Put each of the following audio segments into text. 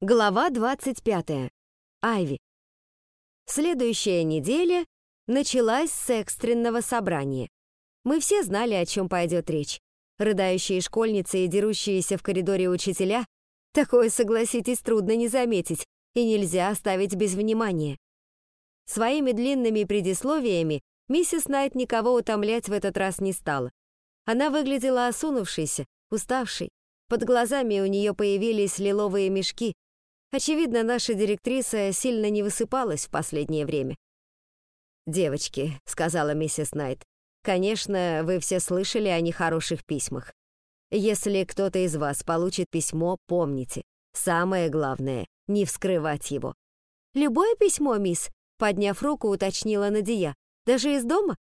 Глава 25. Айви. Следующая неделя началась с экстренного собрания. Мы все знали, о чем пойдет речь. Рыдающие школьницы и дерущиеся в коридоре учителя — такое, согласитесь, трудно не заметить, и нельзя оставить без внимания. Своими длинными предисловиями миссис Найт никого утомлять в этот раз не стала. Она выглядела осунувшейся, уставшей. Под глазами у нее появились лиловые мешки, Очевидно, наша директриса сильно не высыпалась в последнее время. «Девочки», — сказала миссис Найт, «конечно, вы все слышали о нехороших письмах. Если кто-то из вас получит письмо, помните, самое главное — не вскрывать его». «Любое письмо, мисс?» — подняв руку, уточнила Надия. «Даже из дома?»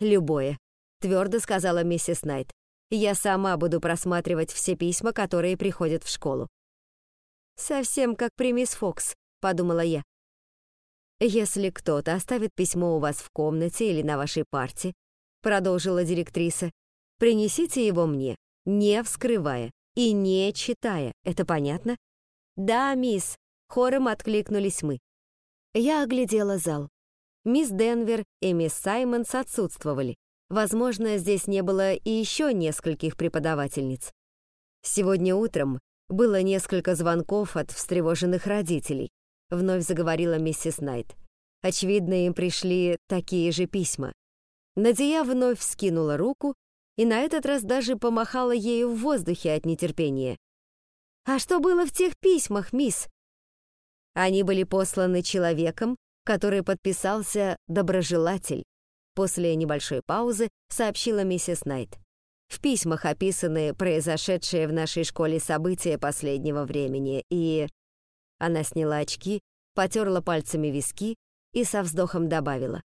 «Любое», — твердо сказала миссис Найт. «Я сама буду просматривать все письма, которые приходят в школу. «Совсем как при мисс Фокс», — подумала я. «Если кто-то оставит письмо у вас в комнате или на вашей парте», — продолжила директриса, «принесите его мне, не вскрывая и не читая. Это понятно?» «Да, мисс», — хором откликнулись мы. Я оглядела зал. Мисс Денвер и мисс Саймонс отсутствовали. Возможно, здесь не было и еще нескольких преподавательниц. Сегодня утром было несколько звонков от встревоженных родителей, вновь заговорила миссис Найт. Очевидно, им пришли такие же письма. Надия вновь вскинула руку и на этот раз даже помахала ею в воздухе от нетерпения. «А что было в тех письмах, мисс?» Они были посланы человеком, который подписался «доброжелатель». После небольшой паузы сообщила миссис Найт. В письмах описаны произошедшие в нашей школе события последнего времени, и... Она сняла очки, потерла пальцами виски и со вздохом добавила.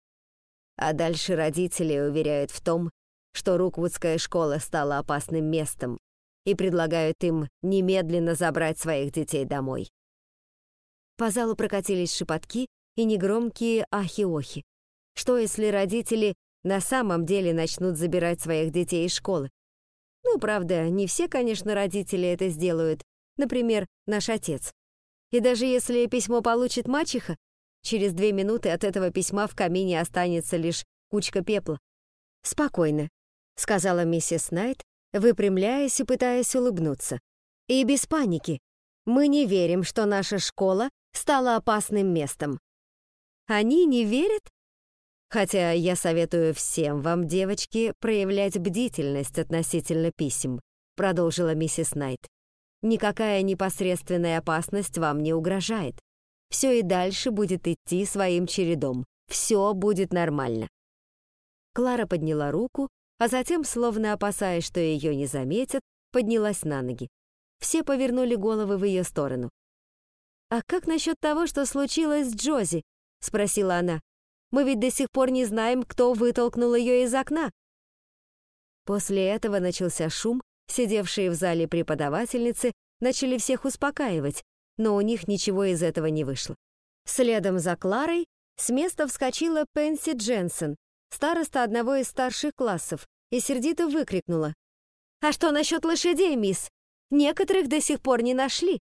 А дальше родители уверяют в том, что Руквудская школа стала опасным местом и предлагают им немедленно забрать своих детей домой. По залу прокатились шепотки и негромкие ахи-охи. Что если родители на самом деле начнут забирать своих детей из школы. Ну, правда, не все, конечно, родители это сделают. Например, наш отец. И даже если письмо получит мачеха, через две минуты от этого письма в камине останется лишь кучка пепла. «Спокойно», — сказала миссис Найт, выпрямляясь и пытаясь улыбнуться. «И без паники. Мы не верим, что наша школа стала опасным местом». «Они не верят?» Хотя я советую всем вам, девочки, проявлять бдительность относительно писем, продолжила миссис Найт. Никакая непосредственная опасность вам не угрожает. Все и дальше будет идти своим чередом. Все будет нормально. Клара подняла руку, а затем, словно опасаясь, что ее не заметят, поднялась на ноги. Все повернули головы в ее сторону. «А как насчет того, что случилось с Джози?» — спросила она. Мы ведь до сих пор не знаем, кто вытолкнул ее из окна». После этого начался шум, сидевшие в зале преподавательницы начали всех успокаивать, но у них ничего из этого не вышло. Следом за Кларой с места вскочила Пенси Дженсен, староста одного из старших классов, и сердито выкрикнула. «А что насчет лошадей, мисс? Некоторых до сих пор не нашли».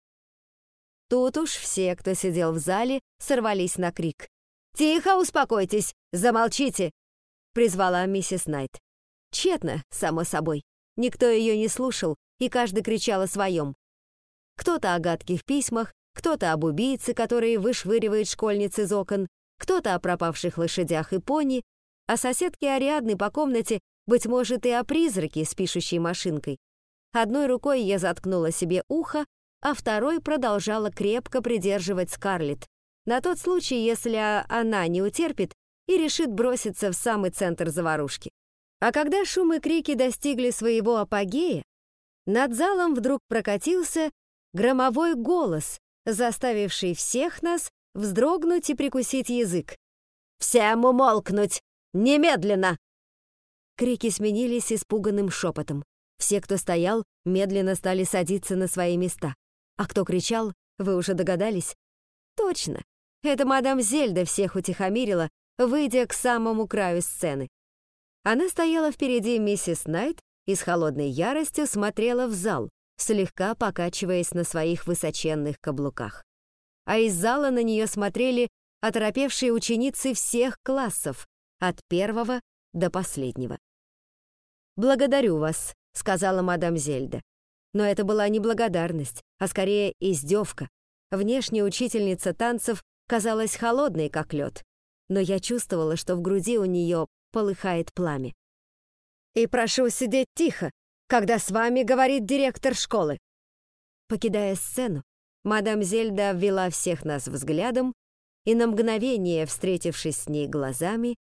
Тут уж все, кто сидел в зале, сорвались на крик. «Тихо, успокойтесь! Замолчите!» — призвала миссис Найт. Тщетно, само собой. Никто ее не слушал, и каждый кричал о своем. Кто-то о гадких письмах, кто-то об убийце, который вышвыривает школьниц из окон, кто-то о пропавших лошадях и пони, а соседки Ариадны по комнате, быть может, и о призраке с пишущей машинкой. Одной рукой я заткнула себе ухо, а второй продолжала крепко придерживать Скарлетт, на тот случай, если она не утерпит и решит броситься в самый центр заварушки. А когда шум и крики достигли своего апогея, над залом вдруг прокатился громовой голос, заставивший всех нас вздрогнуть и прикусить язык. «Всем умолкнуть! Немедленно!» Крики сменились испуганным шепотом. Все, кто стоял, медленно стали садиться на свои места. А кто кричал, вы уже догадались? Точно, это мадам Зельда всех утихомирила, выйдя к самому краю сцены. Она стояла впереди миссис Найт и с холодной яростью смотрела в зал, слегка покачиваясь на своих высоченных каблуках. А из зала на нее смотрели оторопевшие ученицы всех классов, от первого до последнего. «Благодарю вас», — сказала мадам Зельда. Но это была не благодарность, а скорее издевка. Внешняя учительница танцев казалась холодной, как лед, но я чувствовала, что в груди у нее полыхает пламя. «И прошу сидеть тихо, когда с вами говорит директор школы». Покидая сцену, мадам Зельда ввела всех нас взглядом, и на мгновение, встретившись с ней глазами,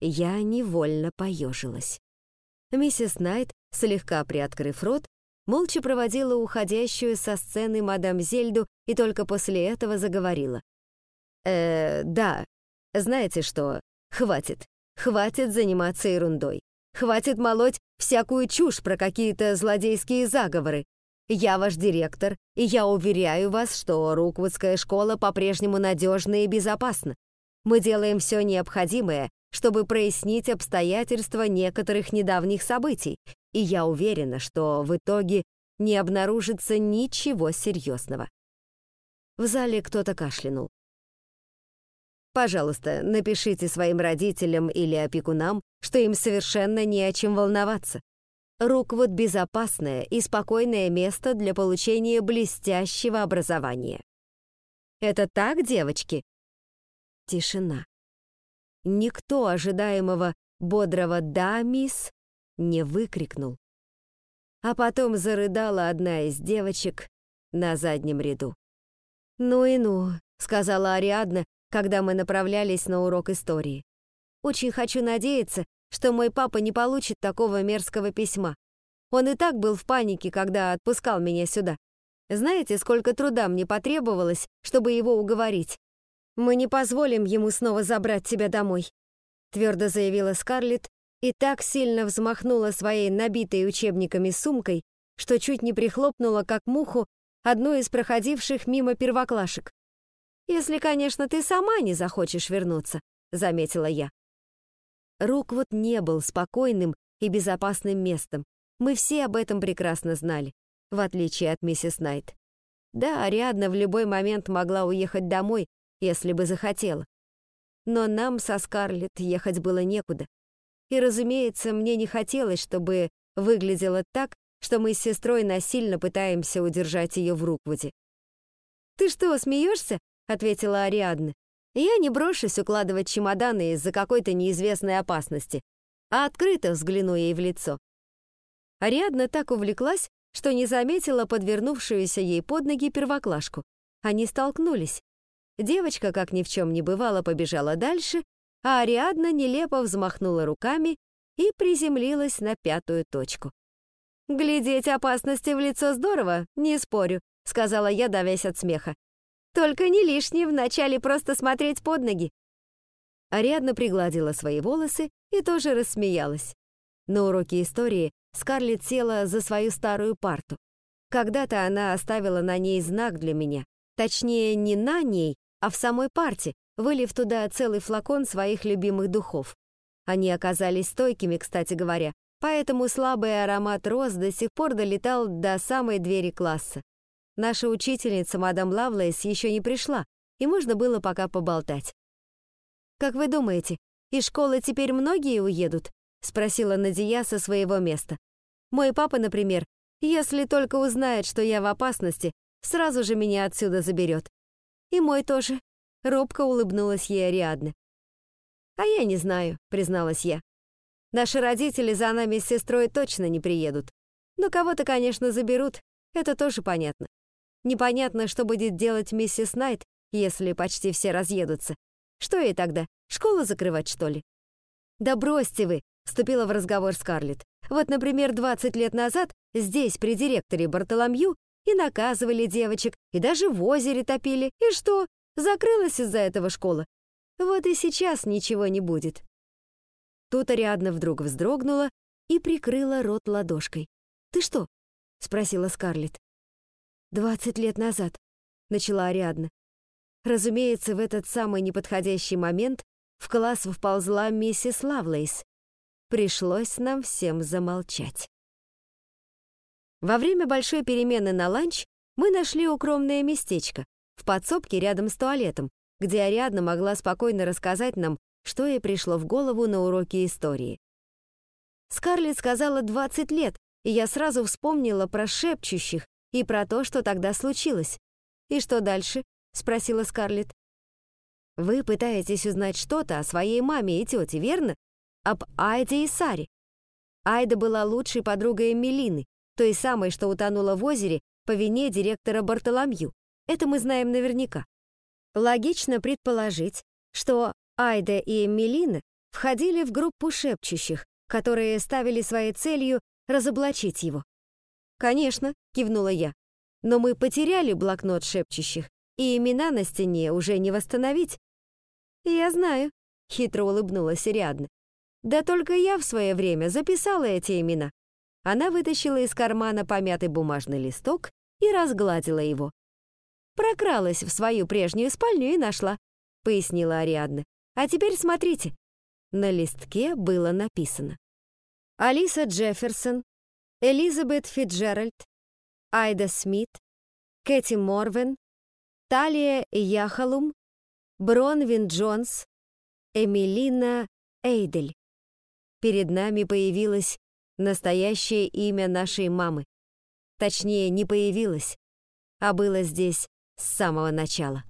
я невольно поежилась. Миссис Найт, слегка приоткрыв рот, молча проводила уходящую со сцены мадам Зельду и только после этого заговорила. «Э, да, знаете что, хватит, хватит заниматься ерундой. Хватит молоть всякую чушь про какие-то злодейские заговоры. Я ваш директор, и я уверяю вас, что Руквудская школа по-прежнему надежна и безопасна. Мы делаем все необходимое, чтобы прояснить обстоятельства некоторых недавних событий, и я уверена, что в итоге не обнаружится ничего серьезного. В зале кто-то кашлянул. Пожалуйста, напишите своим родителям или опекунам, что им совершенно не о чем волноваться. Руквуд — безопасное и спокойное место для получения блестящего образования. Это так, девочки? Тишина. Никто ожидаемого бодрого «да, мисс» не выкрикнул. А потом зарыдала одна из девочек на заднем ряду. «Ну и ну», — сказала Ариадна, когда мы направлялись на урок истории. «Очень хочу надеяться, что мой папа не получит такого мерзкого письма. Он и так был в панике, когда отпускал меня сюда. Знаете, сколько труда мне потребовалось, чтобы его уговорить? Мы не позволим ему снова забрать тебя домой», твердо заявила Скарлетт и так сильно взмахнула своей набитой учебниками сумкой, что чуть не прихлопнула, как муху, одну из проходивших мимо первоклашек. «Если, конечно, ты сама не захочешь вернуться», — заметила я. Руквуд не был спокойным и безопасным местом. Мы все об этом прекрасно знали, в отличие от миссис Найт. Да, Ариадна в любой момент могла уехать домой, если бы захотела. Но нам со Скарлетт ехать было некуда. И, разумеется, мне не хотелось, чтобы выглядело так, что мы с сестрой насильно пытаемся удержать ее в Руквуде. «Ты что, смеешься?» — ответила Ариадна. «Я не брошусь укладывать чемоданы из-за какой-то неизвестной опасности, а открыто взгляну ей в лицо». Ариадна так увлеклась, что не заметила подвернувшуюся ей под ноги первоклашку. Они столкнулись. Девочка, как ни в чем не бывало, побежала дальше, а Ариадна нелепо взмахнула руками и приземлилась на пятую точку. «Глядеть опасности в лицо здорово, не спорю», — сказала я, давясь от смеха. «Только не лишне вначале просто смотреть под ноги». Ариадна пригладила свои волосы и тоже рассмеялась. На уроке истории Скарлетт села за свою старую парту. Когда-то она оставила на ней знак для меня. Точнее, не на ней, а в самой парте, вылив туда целый флакон своих любимых духов. Они оказались стойкими, кстати говоря, поэтому слабый аромат роз до сих пор долетал до самой двери класса. Наша учительница, мадам Лавлейс, еще не пришла, и можно было пока поболтать. «Как вы думаете, из школы теперь многие уедут?» — спросила Надия со своего места. «Мой папа, например, если только узнает, что я в опасности, сразу же меня отсюда заберет. И мой тоже. Робко улыбнулась ей Ариадна. «А я не знаю», — призналась я. «Наши родители за нами с сестрой точно не приедут. Но кого-то, конечно, заберут, это тоже понятно. Непонятно, что будет делать миссис Найт, если почти все разъедутся. Что ей тогда, школу закрывать, что ли?» «Да бросьте вы», — вступила в разговор Скарлетт. «Вот, например, 20 лет назад здесь, при директоре Бартоломью, и наказывали девочек, и даже в озере топили. И что? Закрылась из-за этого школа. Вот и сейчас ничего не будет. Тут Ариадна вдруг вздрогнула и прикрыла рот ладошкой. «Ты что?» — спросила Скарлетт. «Двадцать лет назад», — начала Ариадна. Разумеется, в этот самый неподходящий момент в класс вползла миссис Лавлейс. Пришлось нам всем замолчать. Во время большой перемены на ланч мы нашли укромное местечко в подсобке рядом с туалетом, где Ариадна могла спокойно рассказать нам, что ей пришло в голову на уроке истории. Скарлетт сказала 20 лет, и я сразу вспомнила про шепчущих и про то, что тогда случилось. «И что дальше?» — спросила Скарлетт. «Вы пытаетесь узнать что-то о своей маме и тете, верно? Об Айде и Саре. Айда была лучшей подругой Эмилины, той самой, что утонула в озере по вине директора Бартоломью. Это мы знаем наверняка. Логично предположить, что Айда и Эмилина входили в группу шепчущих, которые ставили своей целью разоблачить его. «Конечно», — кивнула я, «но мы потеряли блокнот шепчущих, и имена на стене уже не восстановить». «Я знаю», — хитро улыбнулась Ариадна. «Да только я в свое время записала эти имена». Она вытащила из кармана помятый бумажный листок и разгладила его. «Прокралась в свою прежнюю спальню и нашла», — пояснила Ариадна. «А теперь смотрите». На листке было написано. Алиса Джефферсон, Элизабет Фитджеральд, Айда Смит, Кэти Морвен, Талия Яхалум, Бронвин Джонс, Эмилина Эйдель. Перед нами появилось настоящее имя нашей мамы. Точнее, не появилось, а было здесь с самого начала.